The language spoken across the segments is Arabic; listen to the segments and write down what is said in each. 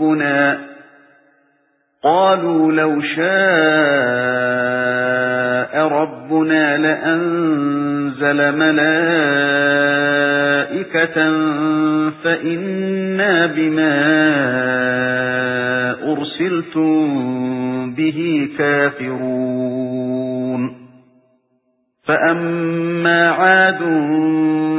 رَبُّنَا قَالُوا لَوْ شَاءَ رَبُّنَا لَأَنزَلَ مَلَائِكَةً فَإِنَّا بِمَا أُرْسِلْتُم بِهِ كَافِرُونَ. فَأَمَّا عَادٌ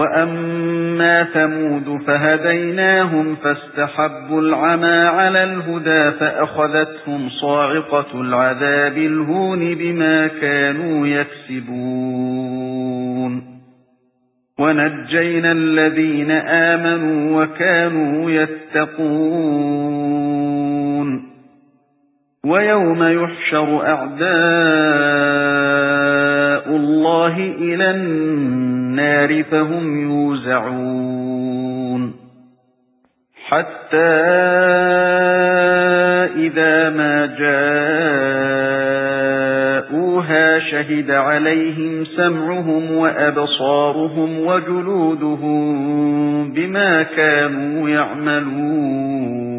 وَأَمَّا ثَمُودُ فَهَدَيْنَاهُمْ فَاسْتَحَبُّوا الْعَمَى عَلَى الْهُدَى فَأَخَذَتْهُمْ صَاعِقَةُ الْعَذَابِ الْهُونِ بِمَا كَانُوا يَكْسِبُونَ وَنَجَّيْنَا الَّذِينَ آمَنُوا وَكَانُوا يَتَّقُونَ وَيَوْمَ يُحْشَرُ أَعْدَاءُ اللَّهِ إِلَى النَّارِ فَهُمْ يُوزَعُونَ. حَتَّى إِذَا مَا جَاءُوهَا شَهِدَ عَلَيْهِمْ سَمْعُهُمْ وَأَبْصَارُهُمْ وَجُلُودُهُم بِمَا كَانُوا يَعْمَلُونَ.